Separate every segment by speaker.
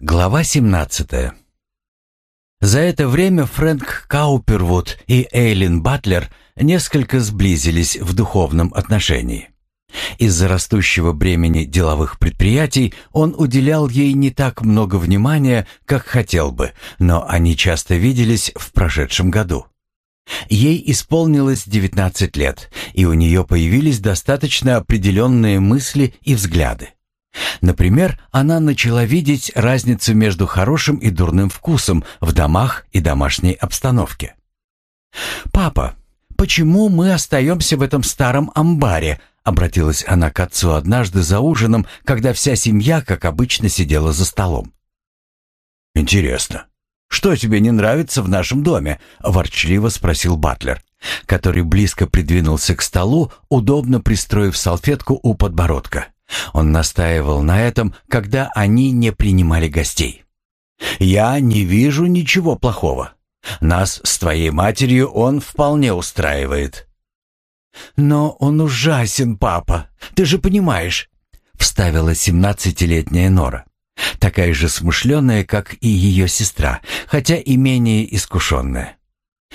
Speaker 1: Глава 17. За это время Фрэнк Каупервуд и Эйлин Батлер несколько сблизились в духовном отношении. Из-за растущего бремени деловых предприятий он уделял ей не так много внимания, как хотел бы, но они часто виделись в прошедшем году. Ей исполнилось 19 лет, и у нее появились достаточно определенные мысли и взгляды. Например, она начала видеть разницу между хорошим и дурным вкусом в домах и домашней обстановке. «Папа, почему мы остаемся в этом старом амбаре?» обратилась она к отцу однажды за ужином, когда вся семья, как обычно, сидела за столом.
Speaker 2: «Интересно, что тебе не нравится в нашем доме?» — ворчливо спросил Батлер, который близко придвинулся к столу, удобно пристроив салфетку у подбородка. Он настаивал на этом, когда они не принимали гостей. «Я не вижу ничего плохого. Нас с твоей матерью он вполне устраивает».
Speaker 1: «Но он ужасен, папа, ты же понимаешь», — вставила семнадцатилетняя Нора. Такая же смышленая, как и ее сестра, хотя и менее искушенная.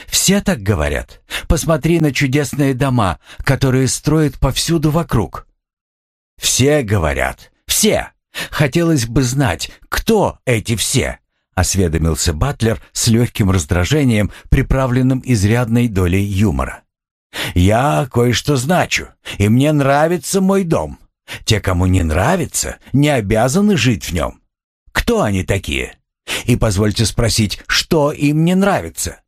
Speaker 1: «Все так говорят. Посмотри на чудесные дома, которые строят повсюду вокруг.
Speaker 2: «Все говорят. Все. Хотелось бы знать, кто эти все?» — осведомился Батлер с легким раздражением, приправленным изрядной долей юмора. «Я кое-что значу, и мне нравится мой дом. Те, кому не нравится, не обязаны жить в нем. Кто они такие? И позвольте спросить, что им не нравится?»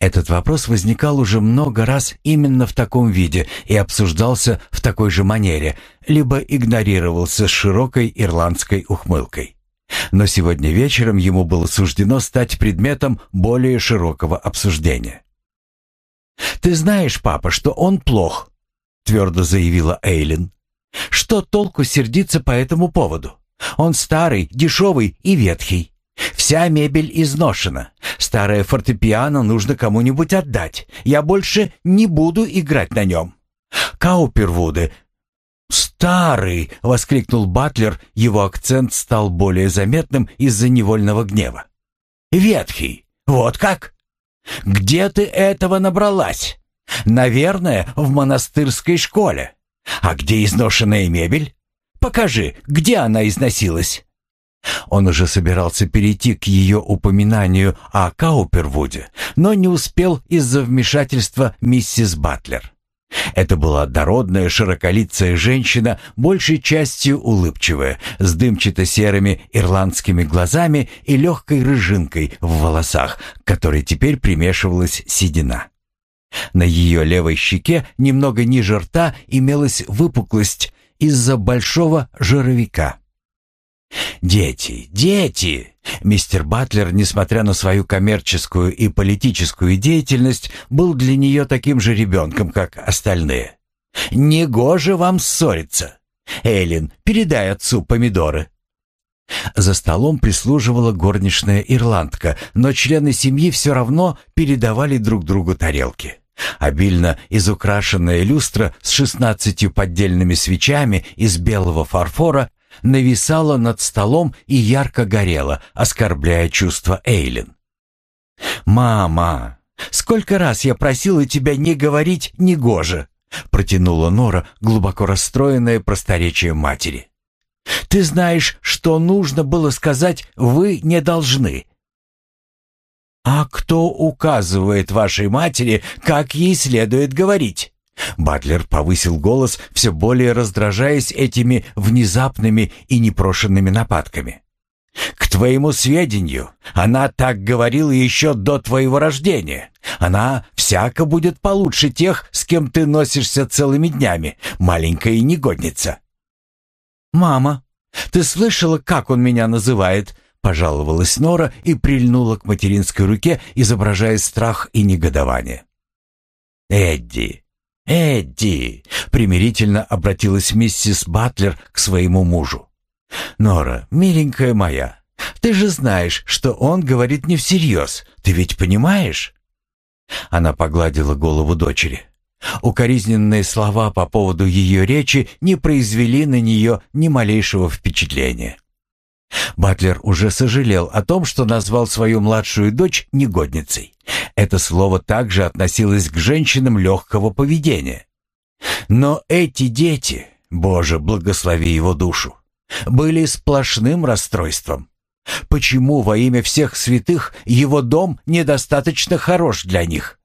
Speaker 1: Этот вопрос возникал уже много раз именно в таком виде и обсуждался в такой же манере, либо игнорировался с широкой ирландской ухмылкой. Но сегодня вечером ему было суждено стать предметом более широкого обсуждения. «Ты знаешь, папа, что он плох», — твердо заявила Эйлин. «Что толку сердиться по этому поводу? Он старый, дешевый и ветхий. Вся мебель изношена. Старое фортепиано нужно кому-нибудь отдать. Я больше не буду играть на нем. Каупервуды «Старый!» — воскликнул Батлер, его акцент стал более заметным из-за невольного гнева. «Ветхий! Вот как? Где ты этого набралась? Наверное, в монастырской школе. А где изношенная мебель? Покажи, где она износилась?» Он уже собирался перейти к ее упоминанию о Каупервуде, но не успел из-за вмешательства миссис Батлер. Это была дородная широколицая женщина, большей частью улыбчивая, с дымчато-серыми ирландскими глазами и легкой рыжинкой в волосах, к которой теперь примешивалась седина. На ее левой щеке, немного ниже рта, имелась выпуклость из-за большого жировика. «Дети, дети!» Мистер Батлер, несмотря на свою коммерческую и политическую деятельность, был для нее таким же ребенком, как остальные. «Негоже вам ссориться! Эллен, передай отцу помидоры!» За столом прислуживала горничная ирландка, но члены семьи все равно передавали друг другу тарелки. Обильно изукрашенная люстра с шестнадцатью поддельными свечами из белого фарфора нависала над столом и ярко горела, оскорбляя чувства Эйлин. «Мама, сколько раз я просила тебя не говорить «негоже», протянула Нора, глубоко расстроенная просторечием матери. «Ты знаешь, что нужно было сказать «вы не должны». «А кто указывает вашей матери, как ей следует говорить?» Батлер повысил голос, все более раздражаясь этими внезапными и непрошенными нападками. «К твоему сведению, она так говорила еще до твоего рождения. Она всяко будет получше тех, с кем ты носишься целыми днями, маленькая негодница». «Мама, ты слышала, как он меня называет?» Пожаловалась Нора и прильнула к материнской руке, изображая страх и негодование. «Эдди, «Эдди!» — примирительно обратилась миссис Батлер к своему мужу. «Нора, миленькая моя, ты же знаешь, что он говорит не всерьез. Ты ведь понимаешь?» Она погладила голову дочери. Укоризненные слова по поводу ее речи не произвели на нее ни малейшего впечатления. Батлер уже сожалел о том, что назвал свою младшую дочь негодницей. Это слово также относилось к женщинам легкого поведения. Но эти дети, Боже, благослови его душу, были сплошным расстройством. Почему во имя всех святых его дом недостаточно хорош для них?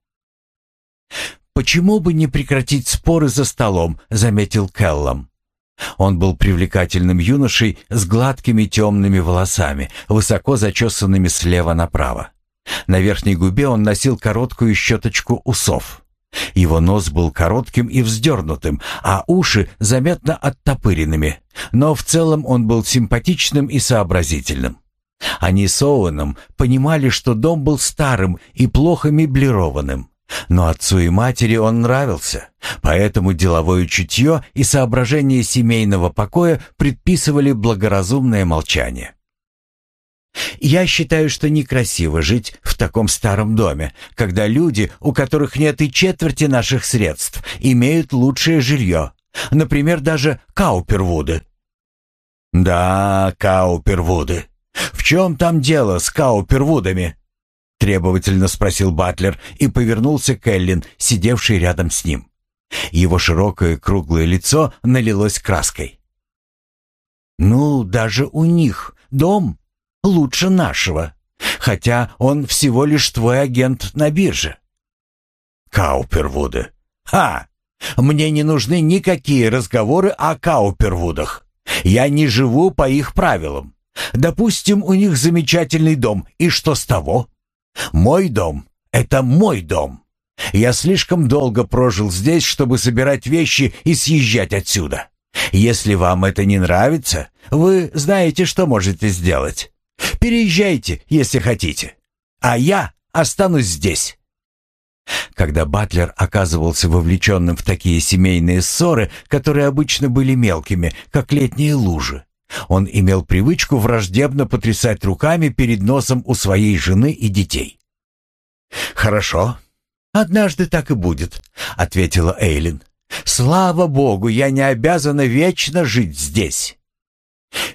Speaker 1: «Почему бы не прекратить споры за столом?» — заметил Келлом. Он был привлекательным юношей с гладкими темными волосами, высоко зачесанными слева направо. На верхней губе он носил короткую щеточку усов. Его нос был коротким и вздернутым, а уши заметно оттопыренными, но в целом он был симпатичным и сообразительным. Они с Оуэном понимали, что дом был старым и плохо меблированным. Но отцу и матери он нравился, поэтому деловое чутье и соображения семейного покоя предписывали благоразумное молчание. «Я считаю, что некрасиво жить в таком старом доме, когда люди, у которых нет и четверти наших средств, имеют лучшее жилье, например, даже Каупервуды». «Да, Каупервуды. В чем там дело с Каупервудами?» Требовательно спросил Батлер и повернулся к Эллин, сидевшей рядом с ним. Его широкое круглое лицо налилось краской. «Ну, даже у них дом лучше нашего, хотя он всего лишь твой агент на бирже». «Каупервуды! Ха! Мне не нужны никакие разговоры о Каупервудах. Я не живу по их правилам. Допустим, у них замечательный дом, и что с того?» Мой дом — это мой дом. Я слишком долго прожил здесь, чтобы собирать вещи и съезжать отсюда. Если вам это не нравится, вы знаете, что можете сделать. Переезжайте, если хотите. А я останусь здесь». Когда Батлер оказывался вовлеченным в такие семейные ссоры, которые обычно были мелкими, как летние лужи, он имел привычку враждебно потрясать руками перед носом у своей жены и детей. «Хорошо, однажды так и будет», — ответила Эйлин. «Слава Богу, я не обязана вечно жить здесь».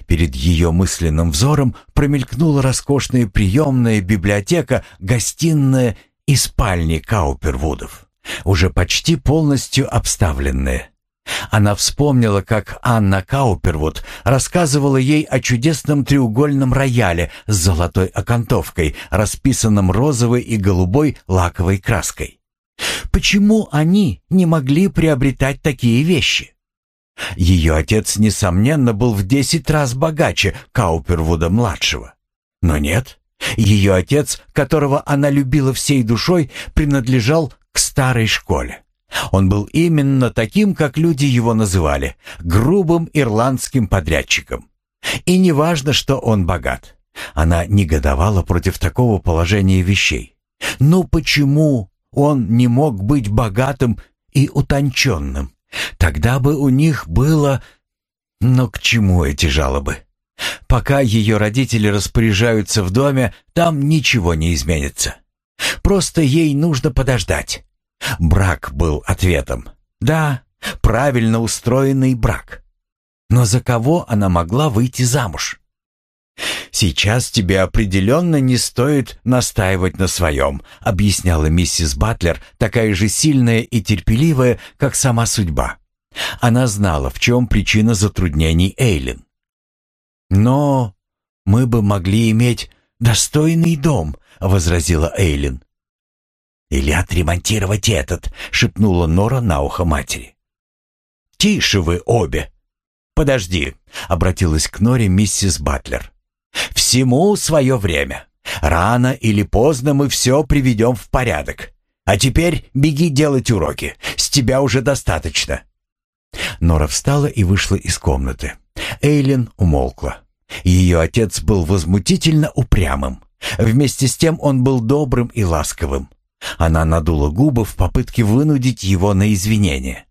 Speaker 1: Перед ее мысленным взором промелькнула роскошная приемная библиотека, гостиная и спальни Каупервудов, уже почти полностью обставленные. Она вспомнила, как Анна Каупервуд рассказывала ей о чудесном треугольном рояле с золотой окантовкой, расписанном розовой и голубой лаковой краской. Почему они не могли приобретать такие вещи? Ее отец, несомненно, был в десять раз богаче Каупервуда-младшего. Но нет, ее отец, которого она любила всей душой, принадлежал к старой школе. Он был именно таким, как люди его называли, грубым ирландским подрядчиком. И не важно, что он богат. Она негодовала против такого положения вещей. Ну почему он не мог быть богатым и утонченным? Тогда бы у них было... Но к чему эти жалобы? Пока ее родители распоряжаются в доме, там ничего не изменится. Просто ей нужно подождать. Брак был ответом. Да, правильно устроенный брак. Но за кого она могла выйти замуж? «Сейчас тебе определенно не стоит настаивать на своем», объясняла миссис Батлер, такая же сильная и терпеливая, как сама судьба. Она знала, в чем причина затруднений Эйлин. «Но мы бы могли иметь достойный дом», — возразила Эйлин. «Или отремонтировать этот», — шепнула Нора на ухо матери. «Тише вы обе!» «Подожди», — обратилась к Норе миссис Батлер. «Всему свое время. Рано или поздно мы все приведем в порядок. А теперь беги делать уроки. С тебя уже достаточно». Нора встала и вышла из комнаты. Эйлин умолкла. Ее отец был возмутительно упрямым. Вместе с тем он был добрым и ласковым. Она надула губы в попытке вынудить его на извинение.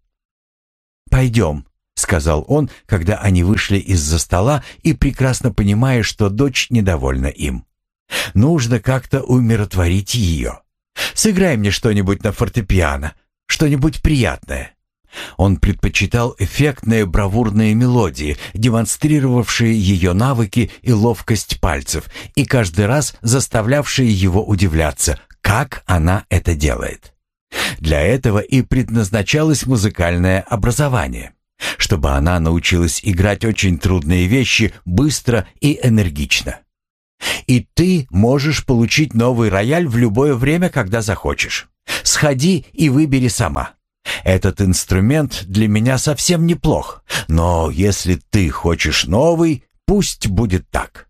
Speaker 1: «Пойдем», — сказал он, когда они вышли из-за стола и прекрасно понимая, что дочь недовольна им. «Нужно как-то умиротворить ее. Сыграй мне что-нибудь на фортепиано, что-нибудь приятное. Он предпочитал эффектные бравурные мелодии, демонстрировавшие ее навыки и ловкость пальцев, и каждый раз заставлявшие его удивляться, как она это делает. Для этого и предназначалось музыкальное образование, чтобы она научилась играть очень трудные вещи быстро и энергично. И ты можешь получить новый рояль в любое время, когда захочешь. Сходи и выбери сама. Этот инструмент для меня совсем неплох, но если ты хочешь новый, пусть будет так».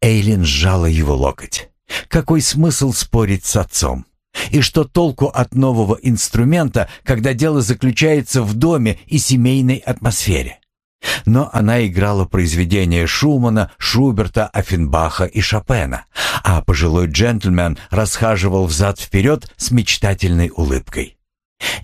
Speaker 1: Эйлин сжала его локоть. «Какой смысл спорить с отцом? И что толку от нового инструмента, когда дело заключается в доме и семейной атмосфере?» Но она играла произведения Шумана, Шуберта, Аффенбаха и Шопена, а пожилой джентльмен расхаживал взад-вперед с мечтательной улыбкой.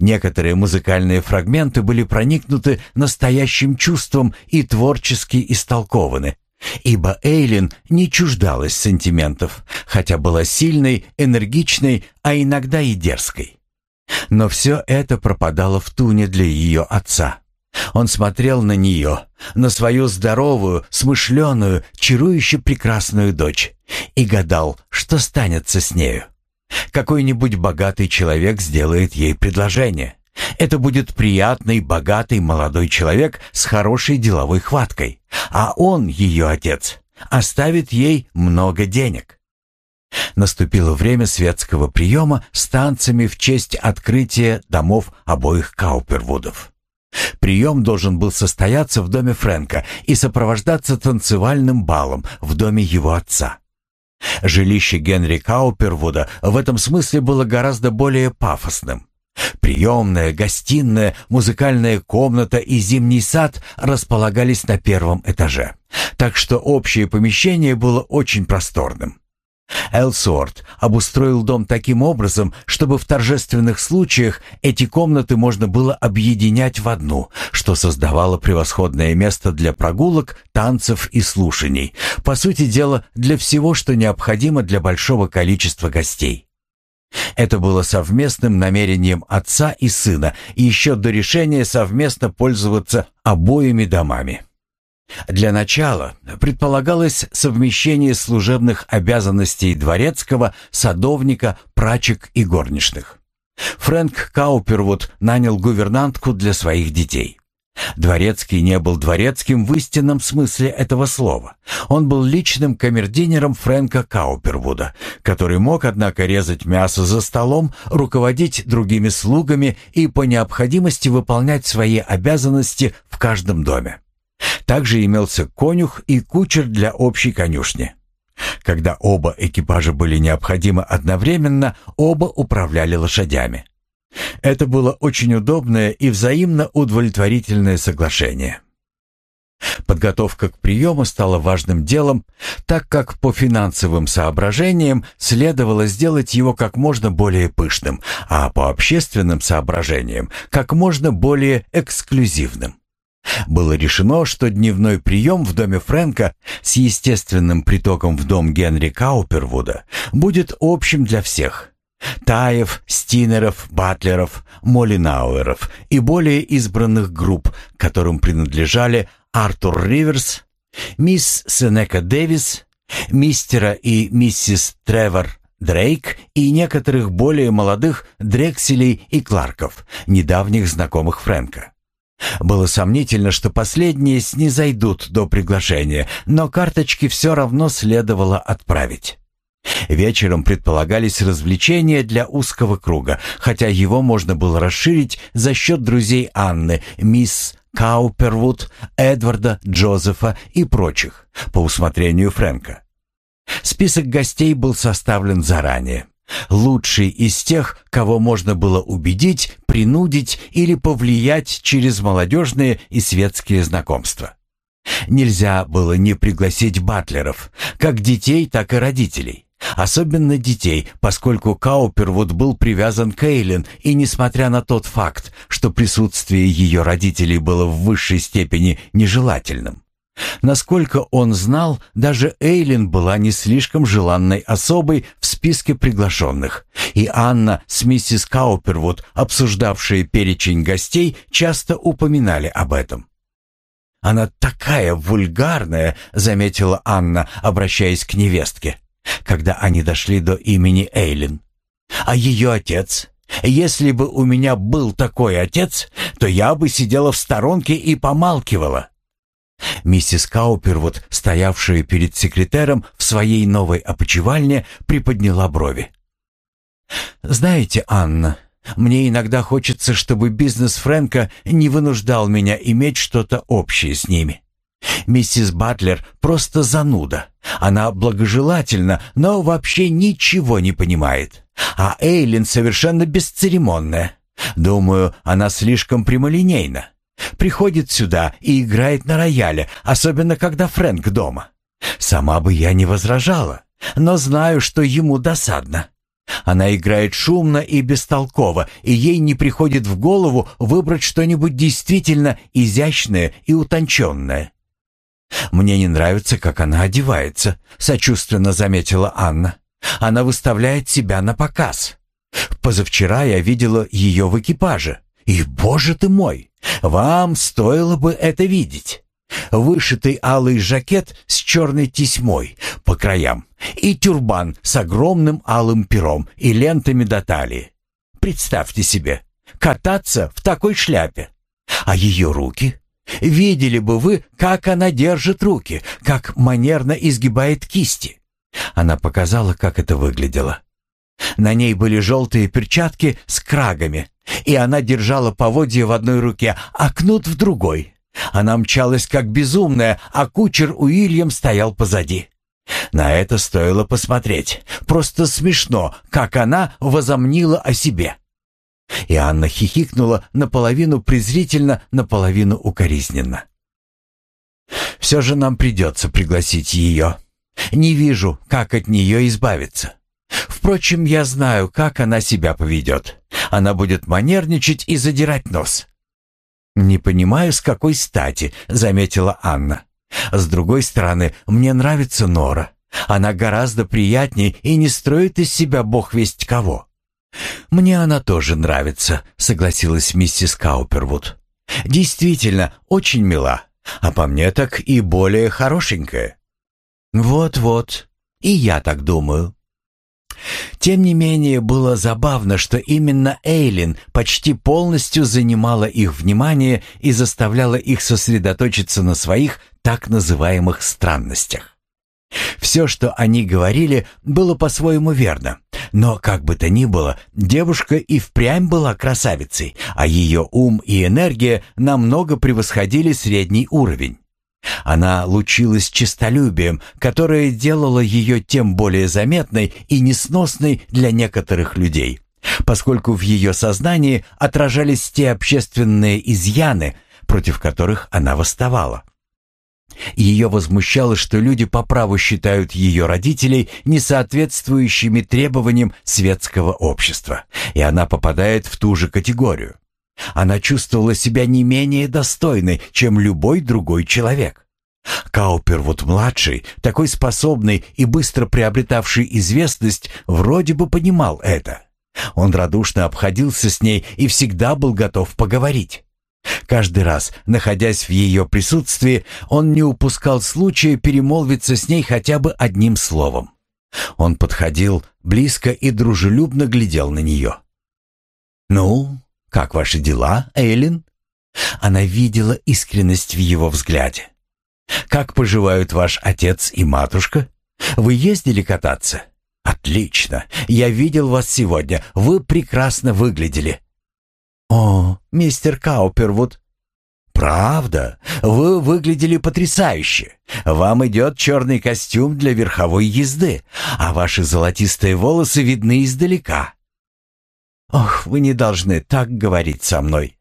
Speaker 1: Некоторые музыкальные фрагменты были проникнуты настоящим чувством и творчески истолкованы, ибо Эйлин не чуждалась сантиментов, хотя была сильной, энергичной, а иногда и дерзкой. Но все это пропадало в туне для ее отца. Он смотрел на нее, на свою здоровую, смышленую, чарующе прекрасную дочь, и гадал, что станется с нею. Какой-нибудь богатый человек сделает ей предложение. Это будет приятный, богатый молодой человек с хорошей деловой хваткой, а он, ее отец, оставит ей много денег. Наступило время светского приема с танцами в честь открытия домов обоих Каупервудов. Прием должен был состояться в доме Фрэнка и сопровождаться танцевальным балом в доме его отца. Жилище Генри Каупервуда в этом смысле было гораздо более пафосным. Приемная, гостиная, музыкальная комната и зимний сад располагались на первом этаже, так что общее помещение было очень просторным. Элсуорт обустроил дом таким образом, чтобы в торжественных случаях эти комнаты можно было объединять в одну, что создавало превосходное место для прогулок, танцев и слушаний, по сути дела, для всего, что необходимо для большого количества гостей. Это было совместным намерением отца и сына, еще до решения совместно пользоваться обоими домами. Для начала предполагалось совмещение служебных обязанностей дворецкого, садовника, прачек и горничных. Фрэнк Каупервуд нанял гувернантку для своих детей. Дворецкий не был дворецким в истинном смысле этого слова. Он был личным камердинером Фрэнка Каупервуда, который мог, однако, резать мясо за столом, руководить другими слугами и по необходимости выполнять свои обязанности в каждом доме. Также имелся конюх и кучер для общей конюшни. Когда оба экипажа были необходимы одновременно, оба управляли лошадями. Это было очень удобное и взаимно удовлетворительное соглашение. Подготовка к приему стала важным делом, так как по финансовым соображениям следовало сделать его как можно более пышным, а по общественным соображениям как можно более эксклюзивным. Было решено, что дневной прием в доме Фрэнка с естественным притоком в дом Генри Каупервуда будет общим для всех. Таев, Стинеров, Батлеров, Молинауэров и более избранных групп, которым принадлежали Артур Риверс, мисс Сенека Дэвис, мистера и миссис Тревор Дрейк и некоторых более молодых Дрекселей и Кларков, недавних знакомых Фрэнка. Было сомнительно, что последние снизойдут до приглашения, но карточки все равно следовало отправить. Вечером предполагались развлечения для узкого круга, хотя его можно было расширить за счет друзей Анны, мисс Каупервуд, Эдварда, Джозефа и прочих, по усмотрению Фрэнка. Список гостей был составлен заранее. Лучший из тех, кого можно было убедить, принудить или повлиять через молодежные и светские знакомства. Нельзя было не пригласить батлеров, как детей, так и родителей. Особенно детей, поскольку Каупервуд был привязан к Эйлин, и несмотря на тот факт, что присутствие ее родителей было в высшей степени нежелательным, Насколько он знал, даже Эйлин была не слишком желанной особой в списке приглашенных, и Анна с миссис Каупервуд, обсуждавшие перечень гостей, часто упоминали об этом. «Она такая вульгарная», — заметила Анна, обращаясь к невестке, когда они дошли до имени Эйлин. «А ее отец? Если бы у меня был такой отец, то я бы сидела в сторонке и помалкивала». Миссис Каупервуд, стоявшая перед секретером в своей новой опочивальне, приподняла брови. «Знаете, Анна, мне иногда хочется, чтобы бизнес Фрэнка не вынуждал меня иметь что-то общее с ними. Миссис Батлер просто зануда. Она благожелательна, но вообще ничего не понимает. А Эйлин совершенно бесцеремонная. Думаю, она слишком прямолинейна. Приходит сюда и играет на рояле, особенно когда Фрэнк дома. Сама бы я не возражала, но знаю, что ему досадно. Она играет шумно и бестолково, и ей не приходит в голову выбрать что-нибудь действительно изящное и утонченное. «Мне не нравится, как она одевается», — сочувственно заметила Анна. «Она выставляет себя на показ. Позавчера я видела ее в экипаже, и, боже ты мой, вам стоило бы это видеть. Вышитый алый жакет с черной тесьмой по краям и тюрбан с огромным алым пером и лентами до талии. Представьте себе, кататься в такой шляпе. А ее руки? Видели бы вы, как она держит руки, как манерно изгибает кисти. Она показала, как это выглядело. На ней были желтые перчатки с крагами, и она держала поводья в одной руке, а кнут в другой. Она мчалась как безумная, а кучер Уильям стоял позади. На это стоило посмотреть. Просто смешно, как она возомнила о себе. И Анна хихикнула наполовину презрительно, наполовину укоризненно. «Все же нам придется пригласить ее. Не вижу, как от нее избавиться. Впрочем, я знаю, как она себя поведет. Она будет манерничать и задирать нос. «Не понимаю, с какой стати», — заметила Анна. «С другой стороны, мне нравится Нора. Она гораздо приятнее и не строит из себя бог весть кого». «Мне она тоже нравится», — согласилась миссис Каупервуд. «Действительно, очень мила, а по мне так и более хорошенькая». «Вот-вот, и я так думаю». Тем не менее, было забавно, что именно Эйлин почти полностью занимала их внимание и заставляла их сосредоточиться на своих так называемых странностях. Все, что они говорили, было по-своему верно. Но, как бы то ни было, девушка и впрямь была красавицей, а ее ум и энергия намного превосходили средний уровень. Она лучилась честолюбием, которое делало ее тем более заметной и несносной для некоторых людей, поскольку в ее сознании отражались те общественные изъяны, против которых она восставала. Ее возмущало, что люди по праву считают ее родителей несоответствующими требованиям светского общества, и она попадает в ту же категорию. Она чувствовала себя не менее достойной, чем любой другой человек. Каупервуд-младший, такой способный и быстро приобретавший известность, вроде бы понимал это. Он радушно обходился с ней и всегда был готов поговорить. Каждый раз, находясь в ее присутствии, он не упускал случая перемолвиться с ней хотя бы одним словом. Он подходил близко и дружелюбно глядел на нее. «Ну, как ваши дела, Эйлин?» Она видела искренность в его взгляде. «Как поживают ваш отец и матушка? Вы ездили кататься?» «Отлично! Я видел вас сегодня. Вы прекрасно выглядели». «О, мистер Каупервуд!» «Правда? Вы выглядели потрясающе. Вам идет черный костюм для верховой езды, а ваши золотистые волосы видны издалека. «Ох, вы не должны так говорить со мной.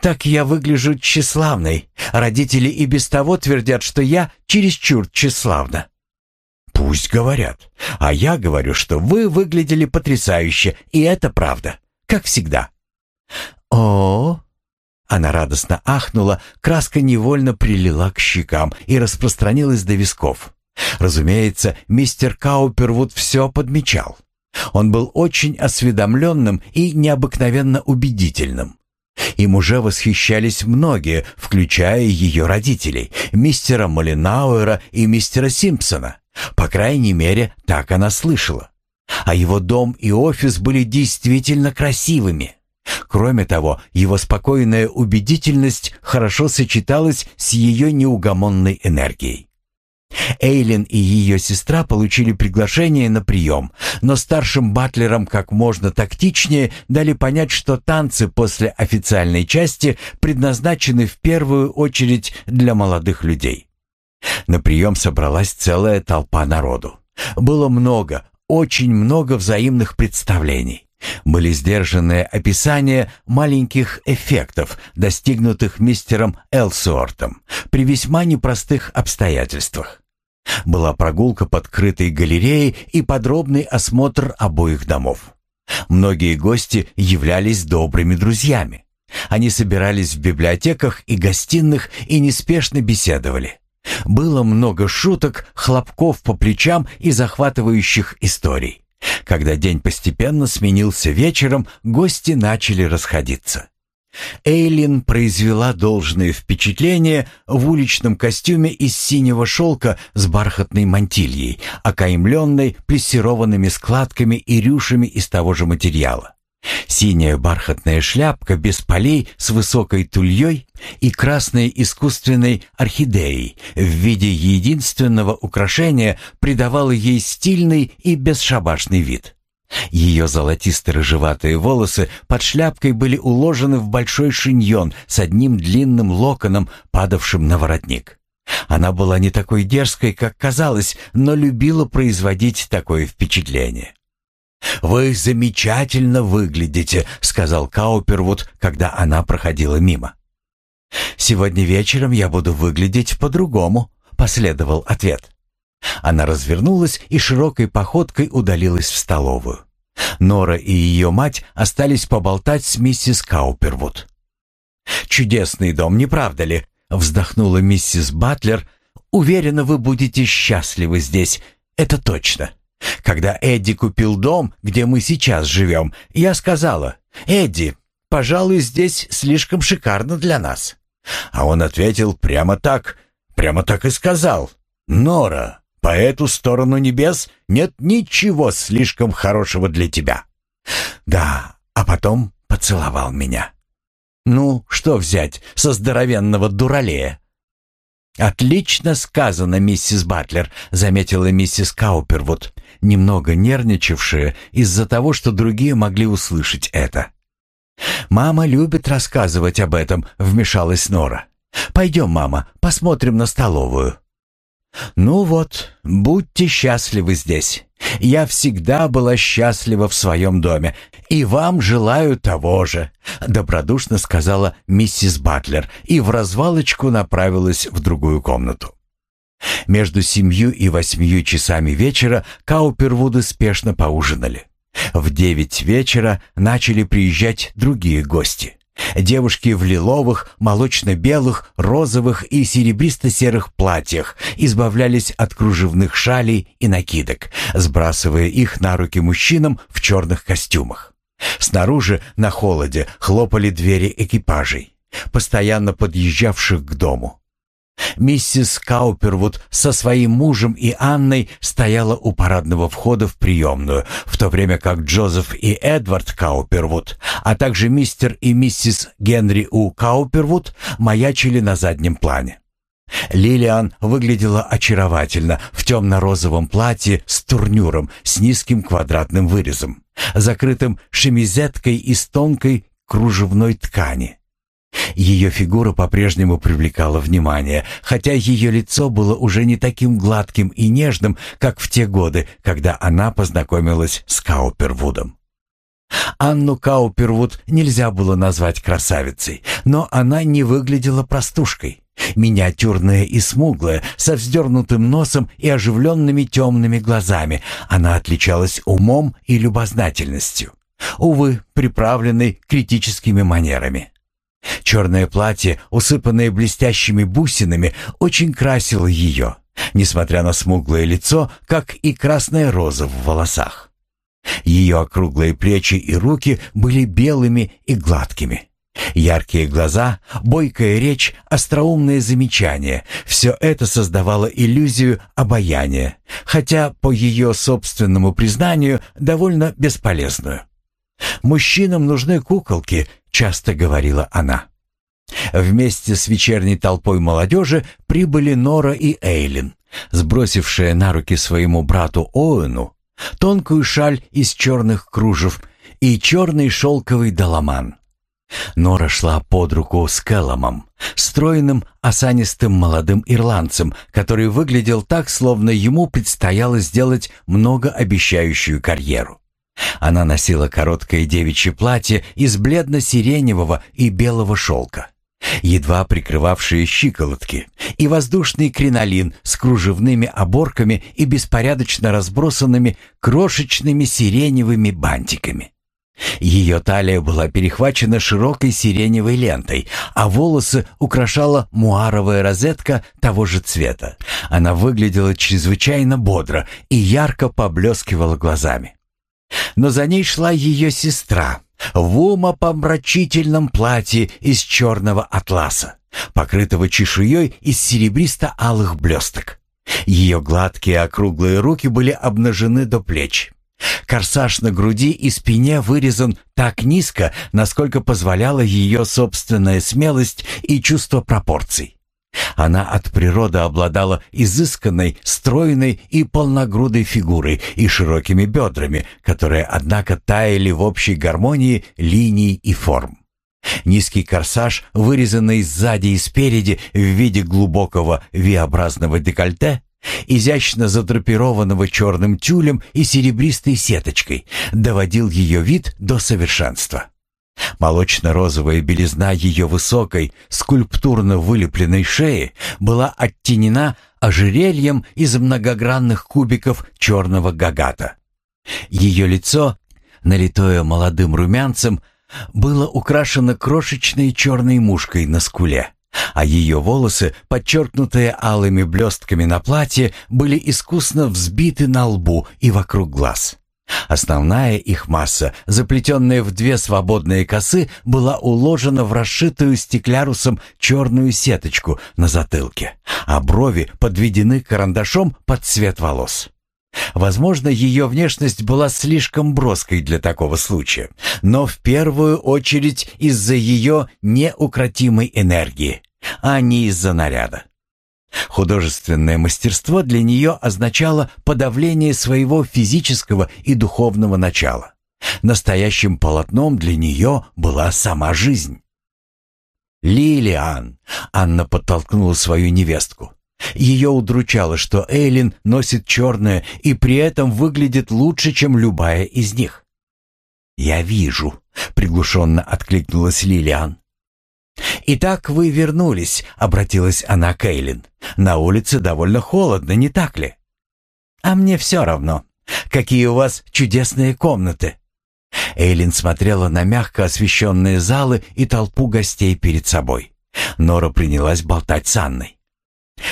Speaker 1: Так я выгляжу тщеславной. Родители и без того твердят, что я чересчур тщеславна». «Пусть говорят. А я говорю, что вы выглядели потрясающе, и это правда, как всегда». «О, Она радостно ахнула, краска невольно прилила к щекам и распространилась до висков. Разумеется, мистер Каупервуд все подмечал. Он был очень осведомленным и необыкновенно убедительным. Им уже восхищались многие, включая ее родителей, мистера Малинауэра и мистера Симпсона. По крайней мере, так она слышала. А его дом и офис были действительно красивыми. Кроме того, его спокойная убедительность хорошо сочеталась с ее неугомонной энергией. Эйлин и ее сестра получили приглашение на прием, но старшим батлерам как можно тактичнее дали понять, что танцы после официальной части предназначены в первую очередь для молодых людей. На прием собралась целая толпа народу. Было много, очень много взаимных представлений. Были сдержанные описания маленьких эффектов, достигнутых мистером Элсуортом при весьма непростых обстоятельствах. Была прогулка под крытой галереей и подробный осмотр обоих домов. Многие гости являлись добрыми друзьями. Они собирались в библиотеках и гостиных и неспешно беседовали. Было много шуток, хлопков по плечам и захватывающих историй. Когда день постепенно сменился вечером, гости начали расходиться. Эйлин произвела должное впечатление в уличном костюме из синего шелка с бархатной мантильей, окаймленной плессированными складками и рюшами из того же материала. Синяя бархатная шляпка без полей с высокой тульей и красной искусственной орхидеей в виде единственного украшения придавала ей стильный и бесшабашный вид. Ее золотисто-рыжеватые волосы под шляпкой были уложены в большой шиньон с одним длинным локоном, падавшим на воротник. Она была не такой дерзкой, как казалось, но любила производить такое впечатление. «Вы замечательно выглядите», — сказал Каупервуд, когда она проходила мимо. «Сегодня вечером я буду выглядеть по-другому», — последовал ответ. Она развернулась и широкой походкой удалилась в столовую. Нора и ее мать остались поболтать с миссис Каупервуд. «Чудесный дом, не правда ли?» — вздохнула миссис Батлер. «Уверена, вы будете счастливы здесь, это точно». Когда Эдди купил дом, где мы сейчас живем, я сказала, «Эдди, пожалуй, здесь слишком шикарно для нас». А он ответил прямо так, прямо так и сказал, «Нора, по эту сторону небес нет ничего слишком хорошего для тебя». Да, а потом поцеловал меня. Ну, что взять со здоровенного дуралея? «Отлично сказано, миссис Батлер», — заметила миссис Каупервуд, немного нервничавшая из-за того, что другие могли услышать это. «Мама любит рассказывать об этом», — вмешалась Нора. «Пойдем, мама, посмотрим на столовую». «Ну вот, будьте счастливы здесь. Я всегда была счастлива в своем доме, и вам желаю того же», — добродушно сказала миссис Батлер и в развалочку направилась в другую комнату. Между семью и восьмью часами вечера Каупервуды спешно поужинали. В девять вечера начали приезжать другие гости. Девушки в лиловых, молочно-белых, розовых и серебристо-серых платьях избавлялись от кружевных шалей и накидок, сбрасывая их на руки мужчинам в черных костюмах. Снаружи, на холоде, хлопали двери экипажей, постоянно подъезжавших к дому. Миссис Каупервуд со своим мужем и Анной стояла у парадного входа в приемную, в то время как Джозеф и Эдвард Каупервуд, а также мистер и миссис Генри У. Каупервуд маячили на заднем плане. Лилиан выглядела очаровательно в темно-розовом платье с турнюром с низким квадратным вырезом, закрытым шемизеткой из тонкой кружевной ткани. Ее фигура по-прежнему привлекала внимание, хотя ее лицо было уже не таким гладким и нежным, как в те годы, когда она познакомилась с Каупервудом. Анну Каупервуд нельзя было назвать красавицей, но она не выглядела простушкой. Миниатюрная и смуглая, со вздернутым носом и оживленными темными глазами, она отличалась умом и любознательностью, увы, приправленной критическими манерами. Черное платье, усыпанное блестящими бусинами, очень красило ее, несмотря на смуглое лицо, как и красная роза в волосах. Ее округлые плечи и руки были белыми и гладкими. Яркие глаза, бойкая речь, остроумные замечания — все это создавало иллюзию обаяния, хотя, по ее собственному признанию, довольно бесполезную. «Мужчинам нужны куколки», — часто говорила она. Вместе с вечерней толпой молодежи прибыли Нора и Эйлин, сбросившие на руки своему брату Оуэну тонкую шаль из черных кружев и черный шелковый доломан. Нора шла под руку с Кэлломом, стройным, осанистым молодым ирландцем, который выглядел так, словно ему предстояло сделать многообещающую карьеру. Она носила короткое девичье платье из бледно-сиреневого и белого шелка, едва прикрывавшие щиколотки, и воздушный кринолин с кружевными оборками и беспорядочно разбросанными крошечными сиреневыми бантиками. Ее талия была перехвачена широкой сиреневой лентой, а волосы украшала муаровая розетка того же цвета. Она выглядела чрезвычайно бодро и ярко поблескивала глазами. Но за ней шла ее сестра в умопомрачительном платье из черного атласа, покрытого чешуей из серебристо-алых блесток. Ее гладкие округлые руки были обнажены до плеч. Корсаж на груди и спине вырезан так низко, насколько позволяла ее собственная смелость и чувство пропорций. Она от природы обладала изысканной, стройной и полногрудой фигурой и широкими бедрами, которые, однако, таяли в общей гармонии линий и форм. Низкий корсаж, вырезанный сзади и спереди в виде глубокого V-образного декольте, изящно задрапированного черным тюлем и серебристой сеточкой, доводил ее вид до совершенства. Молочно-розовая белизна ее высокой, скульптурно вылепленной шеи была оттенена ожерельем из многогранных кубиков черного гагата. Ее лицо, налитое молодым румянцем, было украшено крошечной черной мушкой на скуле, а ее волосы, подчеркнутые алыми блестками на платье, были искусно взбиты на лбу и вокруг глаз. Основная их масса, заплетенная в две свободные косы, была уложена в расшитую стеклярусом черную сеточку на затылке, а брови подведены карандашом под цвет волос. Возможно, ее внешность была слишком броской для такого случая, но в первую очередь из-за ее неукротимой энергии, а не из-за наряда. Художественное мастерство для нее означало подавление своего физического и духовного начала. Настоящим полотном для нее была сама жизнь. «Лилиан!» — Анна подтолкнула свою невестку. Ее удручало, что Эйлин носит черное и при этом выглядит лучше, чем любая из них. «Я вижу», — приглушенно откликнулась Лилиан. «Итак, вы вернулись», — обратилась она к Эйлин. «На улице довольно холодно, не так ли?» «А мне все равно. Какие у вас чудесные комнаты!» Эйлин смотрела на мягко освещенные залы и толпу гостей перед собой. Нора принялась болтать с Анной.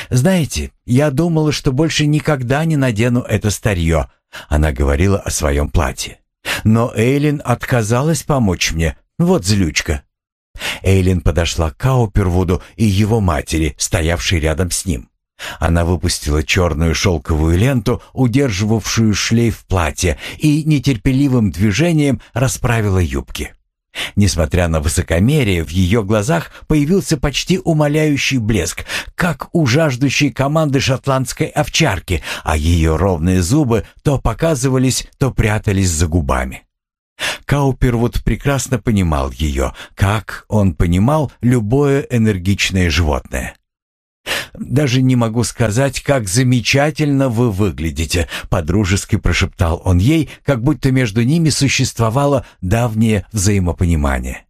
Speaker 1: «Знаете, я думала, что больше никогда не надену это старье», — она говорила о своем платье. «Но Эйлин отказалась помочь мне. Вот злючка». Эйлин подошла к Каупервуду и его матери, стоявшей рядом с ним. Она выпустила черную шелковую ленту, удерживавшую шлейф платья, и нетерпеливым движением расправила юбки. Несмотря на высокомерие, в ее глазах появился почти умоляющий блеск, как у жаждущей команды шотландской овчарки, а ее ровные зубы то показывались, то прятались за губами. Каупервуд прекрасно понимал ее, как он понимал любое энергичное животное. «Даже не могу сказать, как замечательно вы выглядите», — подружески прошептал он ей, как будто между ними существовало давнее взаимопонимание.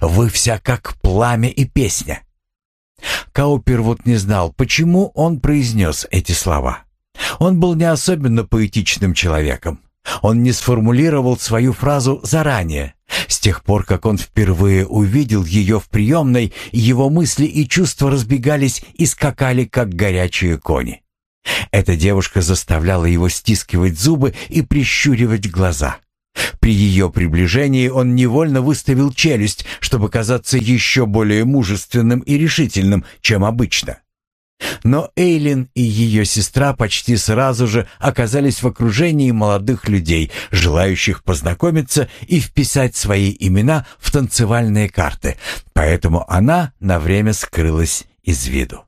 Speaker 1: «Вы вся как пламя и песня». Каупервуд не знал, почему он произнес эти слова. Он был не особенно поэтичным человеком. Он не сформулировал свою фразу заранее. С тех пор, как он впервые увидел ее в приемной, его мысли и чувства разбегались и скакали, как горячие кони. Эта девушка заставляла его стискивать зубы и прищуривать глаза. При ее приближении он невольно выставил челюсть, чтобы казаться еще более мужественным и решительным, чем обычно. Но Эйлин и ее сестра почти сразу же оказались в окружении молодых людей, желающих познакомиться и вписать свои имена в танцевальные карты, поэтому она на время скрылась из виду.